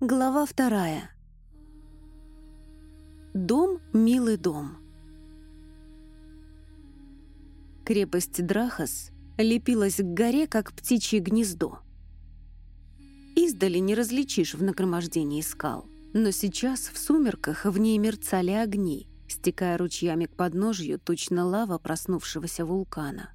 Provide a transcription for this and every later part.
Глава вторая. Дом, милый дом. Крепость Драхас лепилась к горе, как птичье гнездо. Издали не различишь в нагромождении скал, но сейчас в сумерках в ней мерцали огни, стекая ручьями к подножью точно лава проснувшегося вулкана.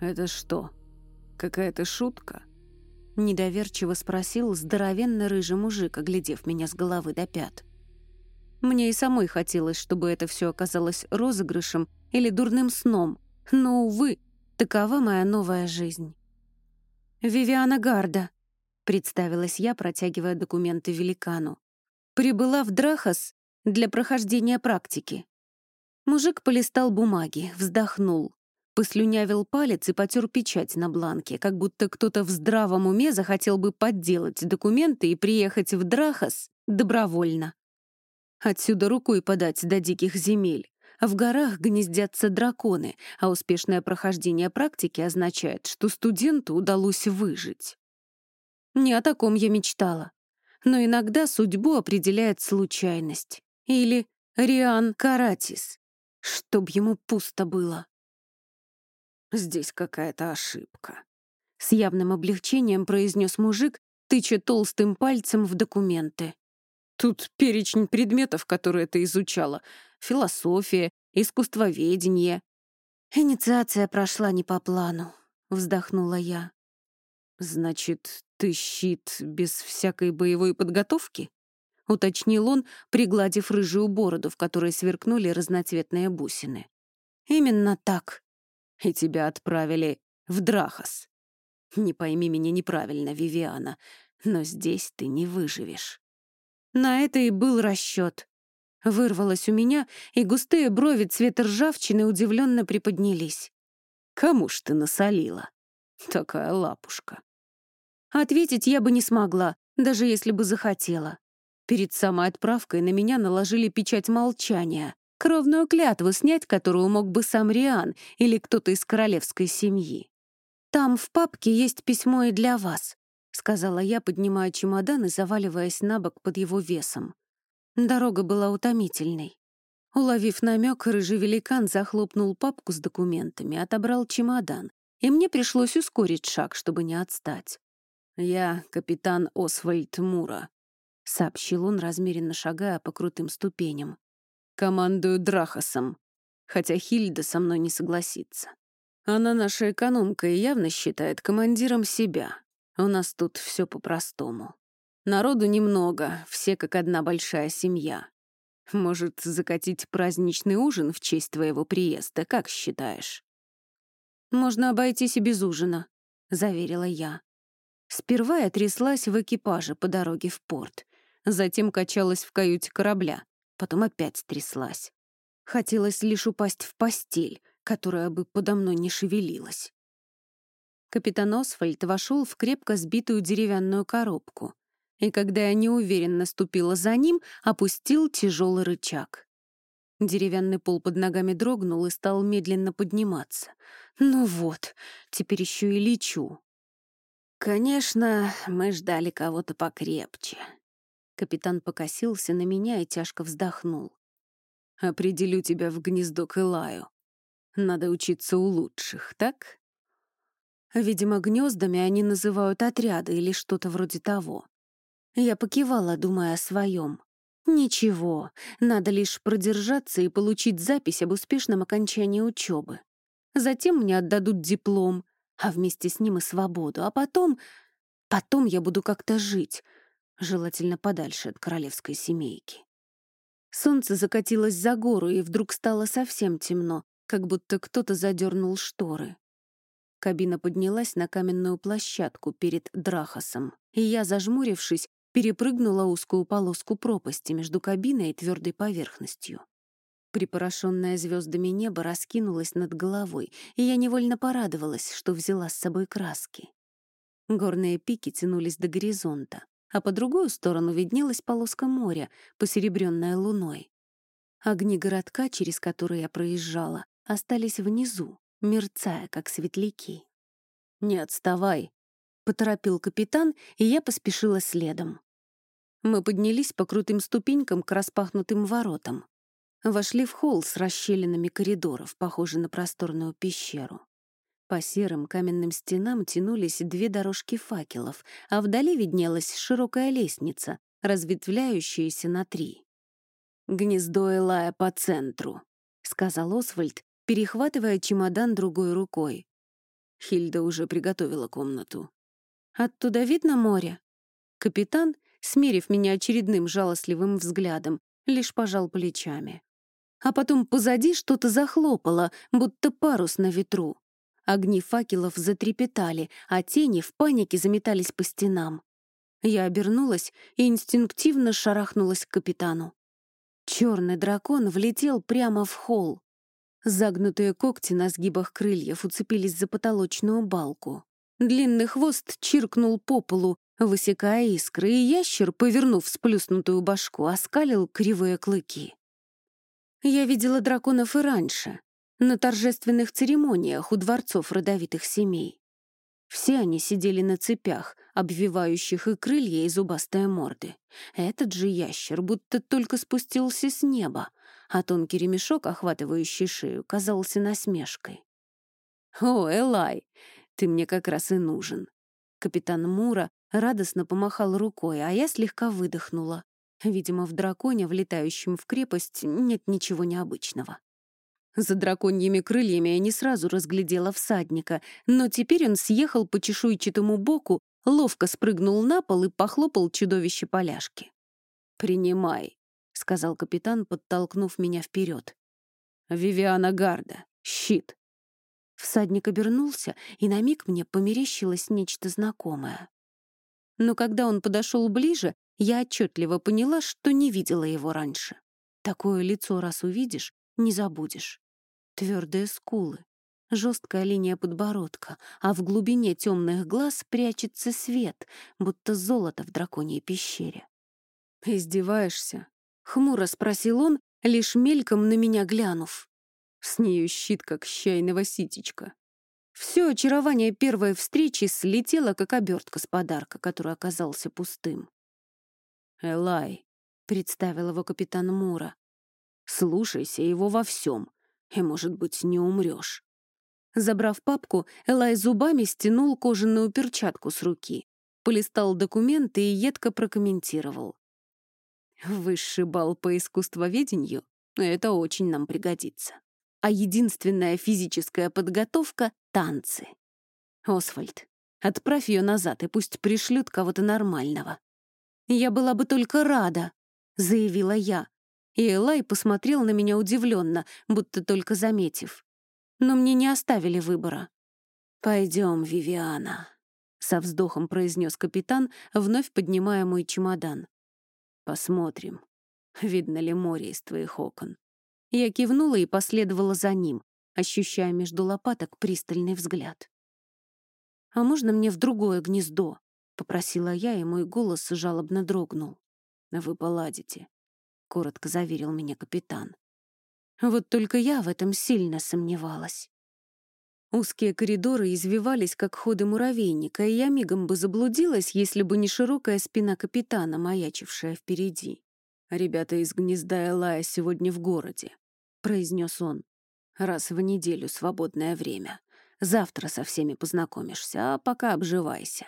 «Это что, какая-то шутка?» Недоверчиво спросил здоровенно рыжий мужик, оглядев меня с головы до пят. Мне и самой хотелось, чтобы это все оказалось розыгрышем или дурным сном, но, увы, такова моя новая жизнь. «Вивиана Гарда», — представилась я, протягивая документы великану. «Прибыла в Драхас для прохождения практики». Мужик полистал бумаги, вздохнул. Послюнявил палец и потер печать на бланке, как будто кто-то в здравом уме захотел бы подделать документы и приехать в Драхас добровольно. Отсюда рукой подать до диких земель. В горах гнездятся драконы, а успешное прохождение практики означает, что студенту удалось выжить. Не о таком я мечтала. Но иногда судьбу определяет случайность. Или Риан Каратис. Чтоб ему пусто было. Здесь какая-то ошибка. С явным облегчением произнес мужик, тыча толстым пальцем в документы. Тут перечень предметов, которые ты изучала. Философия, искусствоведение. Инициация прошла не по плану, вздохнула я. Значит, ты щит без всякой боевой подготовки? Уточнил он, пригладив рыжую бороду, в которой сверкнули разноцветные бусины. Именно так и тебя отправили в Драхас. Не пойми меня неправильно, Вивиана, но здесь ты не выживешь. На это и был расчет. Вырвалось у меня, и густые брови цвета ржавчины удивленно приподнялись. Кому ж ты насолила? Такая лапушка. Ответить я бы не смогла, даже если бы захотела. Перед самой отправкой на меня наложили печать молчания, Кровную клятву снять, которую мог бы сам Риан или кто-то из королевской семьи. «Там в папке есть письмо и для вас», — сказала я, поднимая чемодан и заваливаясь на бок под его весом. Дорога была утомительной. Уловив намек, рыжий великан захлопнул папку с документами, отобрал чемодан, и мне пришлось ускорить шаг, чтобы не отстать. «Я капитан Освальд Мура», — сообщил он, размеренно шагая по крутым ступеням. Командую Драхасом, хотя Хильда со мной не согласится. Она наша экономка и явно считает командиром себя. У нас тут все по-простому. Народу немного, все как одна большая семья. Может, закатить праздничный ужин в честь твоего приезда, как считаешь? Можно обойтись и без ужина, заверила я. Сперва я тряслась в экипаже по дороге в порт, затем качалась в каюте корабля, потом опять тряслась. Хотелось лишь упасть в постель, которая бы подо мной не шевелилась. Капитан Освальд вошел в крепко сбитую деревянную коробку, и когда я неуверенно ступила за ним, опустил тяжелый рычаг. Деревянный пол под ногами дрогнул и стал медленно подниматься. Ну вот, теперь еще и лечу. Конечно, мы ждали кого-то покрепче. Капитан покосился на меня и тяжко вздохнул. «Определю тебя в гнездо к Илаю. Надо учиться у лучших, так?» Видимо, гнездами они называют отряды или что-то вроде того. Я покивала, думая о своем. Ничего, надо лишь продержаться и получить запись об успешном окончании учебы. Затем мне отдадут диплом, а вместе с ним и свободу. А потом... Потом я буду как-то жить, желательно подальше от королевской семейки. Солнце закатилось за гору, и вдруг стало совсем темно, как будто кто-то задернул шторы. Кабина поднялась на каменную площадку перед Драхасом, и я, зажмурившись, перепрыгнула узкую полоску пропасти между кабиной и твердой поверхностью. Припорошенное звездами небо раскинулось над головой, и я невольно порадовалась, что взяла с собой краски. Горные пики тянулись до горизонта а по другую сторону виднелась полоска моря, посеребренная луной. Огни городка, через которые я проезжала, остались внизу, мерцая, как светляки. «Не отставай», — поторопил капитан, и я поспешила следом. Мы поднялись по крутым ступенькам к распахнутым воротам. Вошли в холл с расщелинами коридоров, похожий на просторную пещеру. По серым каменным стенам тянулись две дорожки факелов, а вдали виднелась широкая лестница, разветвляющаяся на три. «Гнездо Элая по центру», — сказал Освальд, перехватывая чемодан другой рукой. Хильда уже приготовила комнату. «Оттуда видно море?» Капитан, смерив меня очередным жалостливым взглядом, лишь пожал плечами. А потом позади что-то захлопало, будто парус на ветру. Огни факелов затрепетали, а тени в панике заметались по стенам. Я обернулась и инстинктивно шарахнулась к капитану. Черный дракон влетел прямо в холл. Загнутые когти на сгибах крыльев уцепились за потолочную балку. Длинный хвост чиркнул по полу, высекая искры, и ящер, повернув сплюснутую башку, оскалил кривые клыки. Я видела драконов и раньше, на торжественных церемониях у дворцов родовитых семей. Все они сидели на цепях, обвивающих и крылья, и зубастые морды. Этот же ящер будто только спустился с неба, а тонкий ремешок, охватывающий шею, казался насмешкой. «О, Элай, ты мне как раз и нужен». Капитан Мура радостно помахал рукой, а я слегка выдохнула. Видимо, в драконе, влетающем в крепость, нет ничего необычного. За драконьими крыльями я не сразу разглядела всадника, но теперь он съехал по чешуйчатому боку, ловко спрыгнул на пол и похлопал чудовище поляшки. «Принимай», — сказал капитан, подтолкнув меня вперед. «Вивиана Гарда, щит». Всадник обернулся, и на миг мне померещилось нечто знакомое. Но когда он подошел ближе, я отчетливо поняла, что не видела его раньше. Такое лицо раз увидишь, не забудешь. Твердые скулы, жесткая линия подбородка, а в глубине темных глаз прячется свет, будто золото в драконьей пещере. «Издеваешься?» — хмуро спросил он, лишь мельком на меня глянув. С нею щит, как чайного ситечка. Все очарование первой встречи слетело, как обертка с подарка, который оказался пустым. «Элай», — представил его капитан Мура, — «слушайся его во всем, и, может быть, не умрешь». Забрав папку, Элай зубами стянул кожаную перчатку с руки, полистал документы и едко прокомментировал. «Высший балл по искусствоведению? Это очень нам пригодится. А единственная физическая подготовка — танцы. Освальд, отправь ее назад и пусть пришлют кого-то нормального». «Я была бы только рада», — заявила я, и Элай посмотрел на меня удивленно, будто только заметив. Но мне не оставили выбора. «Пойдем, Вивиана», — со вздохом произнес капитан, вновь поднимая мой чемодан. «Посмотрим, видно ли море из твоих окон». Я кивнула и последовала за ним, ощущая между лопаток пристальный взгляд. «А можно мне в другое гнездо?» — попросила я, и мой голос жалобно дрогнул. «Вы поладите», коротко заверил меня капитан. Вот только я в этом сильно сомневалась. Узкие коридоры извивались, как ходы муравейника, и я мигом бы заблудилась, если бы не широкая спина капитана, маячившая впереди. «Ребята из гнезда Элая сегодня в городе», — произнес он. «Раз в неделю свободное время. Завтра со всеми познакомишься, а пока обживайся».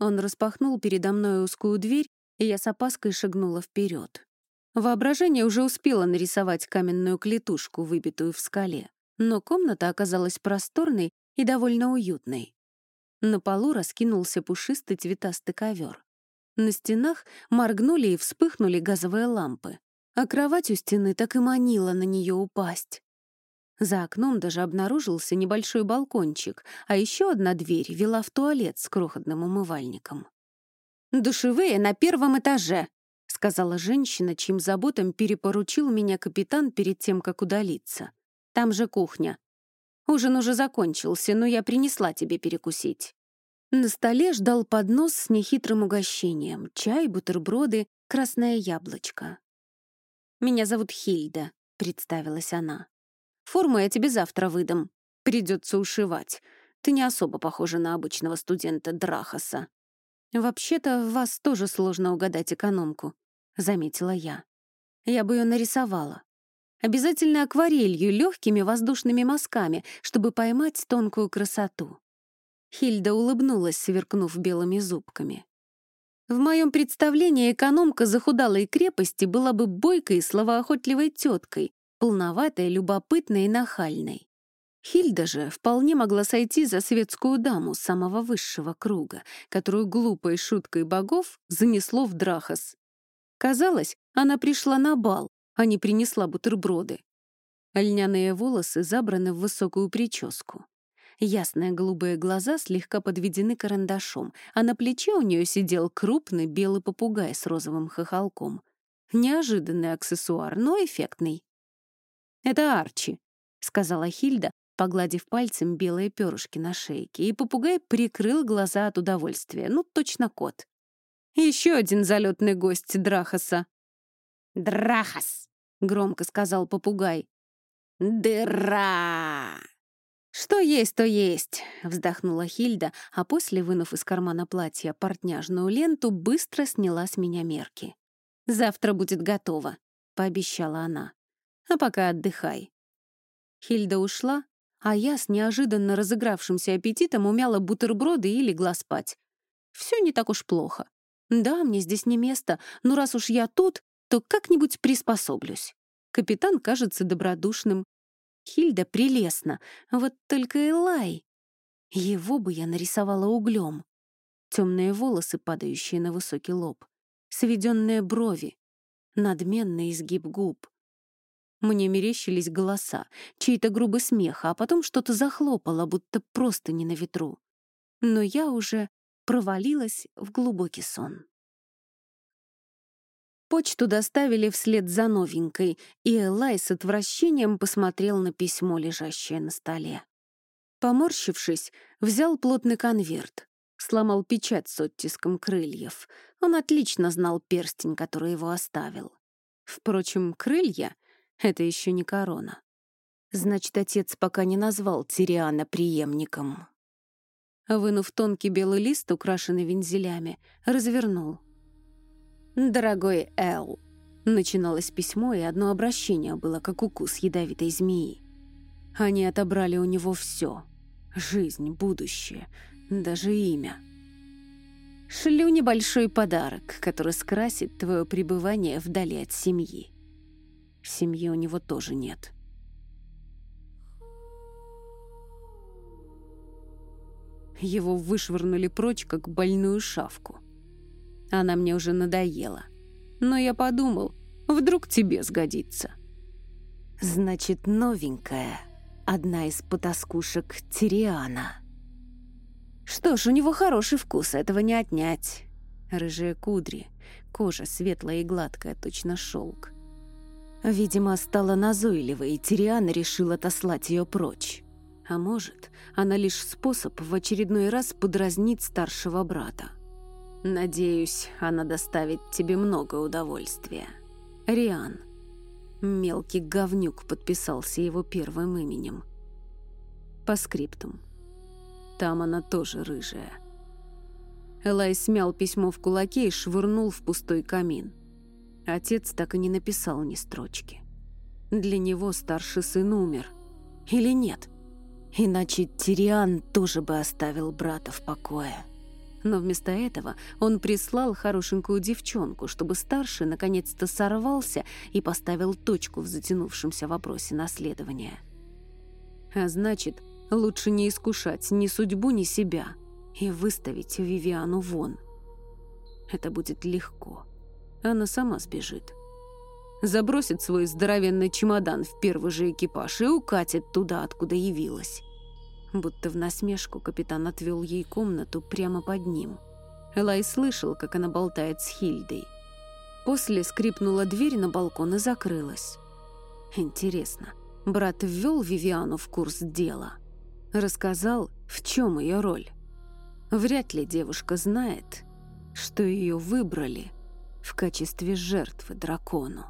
Он распахнул передо мной узкую дверь, и я с опаской шагнула вперед. Воображение уже успело нарисовать каменную клетушку, выбитую в скале, но комната оказалась просторной и довольно уютной. На полу раскинулся пушистый цветастый ковер. На стенах моргнули и вспыхнули газовые лампы, а кровать у стены так и манила на нее упасть. За окном даже обнаружился небольшой балкончик, а еще одна дверь вела в туалет с крохотным умывальником. «Душевые на первом этаже», сказала женщина, чьим заботам перепоручил меня капитан перед тем, как удалиться. «Там же кухня. Ужин уже закончился, но я принесла тебе перекусить». На столе ждал поднос с нехитрым угощением — чай, бутерброды, красное яблочко. «Меня зовут Хильда», — представилась она. «Форму я тебе завтра выдам. Придется ушивать. Ты не особо похожа на обычного студента Драхаса. Вообще-то вас тоже сложно угадать экономку, заметила я. Я бы ее нарисовала. Обязательно акварелью, легкими воздушными мазками, чтобы поймать тонкую красоту. Хильда улыбнулась, сверкнув белыми зубками. В моем представлении экономка захудалой крепости была бы бойкой и словоохотливой теткой, полноватой, любопытной и нахальной. Хильда же вполне могла сойти за светскую даму самого высшего круга, которую глупой шуткой богов занесло в Драхас. Казалось, она пришла на бал, а не принесла бутерброды. Льняные волосы забраны в высокую прическу. Ясные голубые глаза слегка подведены карандашом, а на плече у нее сидел крупный белый попугай с розовым хохолком. Неожиданный аксессуар, но эффектный. «Это Арчи», — сказала Хильда, погладив пальцем белые перышки на шейке, и попугай прикрыл глаза от удовольствия. Ну, точно кот. Еще один залетный гость Драхаса. «Драхас!» — громко сказал попугай. «Дыра!» «Что есть, то есть», — вздохнула Хильда, а после, вынув из кармана платья портняжную ленту, быстро сняла с меня мерки. «Завтра будет готово», — пообещала она. «А пока отдыхай». Хильда ушла, а я с неожиданно разыгравшимся аппетитом умяла бутерброды и легла спать. Все не так уж плохо. Да, мне здесь не место, но раз уж я тут, то как-нибудь приспособлюсь. Капитан кажется добродушным. Хильда прелестна, вот только Элай. Его бы я нарисовала углем. Темные волосы, падающие на высокий лоб, сведенные брови, надменный изгиб губ. Мне мерещились голоса, чей-то грубый смех, а потом что-то захлопало, будто просто не на ветру. Но я уже провалилась в глубокий сон. Почту доставили вслед за новенькой, и Элай с отвращением посмотрел на письмо, лежащее на столе. Поморщившись, взял плотный конверт, сломал печать с оттиском крыльев. Он отлично знал перстень, который его оставил. Впрочем, крылья это еще не корона. Значит, отец пока не назвал Тириана преемником. Вынув тонкий белый лист, украшенный вензелями, развернул. «Дорогой Эл», — начиналось письмо, и одно обращение было, как укус ядовитой змеи. Они отобрали у него все — жизнь, будущее, даже имя. Шлю небольшой подарок, который скрасит твое пребывание вдали от семьи. Семьи у него тоже нет. Его вышвырнули прочь, как больную шавку. Она мне уже надоела. Но я подумал, вдруг тебе сгодится. Значит, новенькая, одна из потаскушек Тириана. Что ж, у него хороший вкус, этого не отнять. Рыжие кудри, кожа светлая и гладкая, точно шелк. Видимо, стала назойливой, и Тириана решил отослать ее прочь. А может, она лишь способ в очередной раз подразнить старшего брата. Надеюсь, она доставит тебе много удовольствия. Риан. Мелкий говнюк подписался его первым именем. По скриптум. Там она тоже рыжая. Элай смял письмо в кулаке и швырнул в пустой камин. Отец так и не написал ни строчки. Для него старший сын умер. Или нет? Иначе Тириан тоже бы оставил брата в покое. Но вместо этого он прислал хорошенькую девчонку, чтобы старший наконец-то сорвался и поставил точку в затянувшемся вопросе наследования. А значит, лучше не искушать ни судьбу, ни себя и выставить Вивиану вон. Это будет легко она сама сбежит. Забросит свой здоровенный чемодан в первый же экипаж и укатит туда, откуда явилась. Будто в насмешку капитан отвел ей комнату прямо под ним. Элай слышал, как она болтает с Хильдой. После скрипнула дверь на балкон и закрылась. Интересно, брат ввел Вивиану в курс дела? Рассказал, в чем ее роль? Вряд ли девушка знает, что ее выбрали – в качестве жертвы дракону.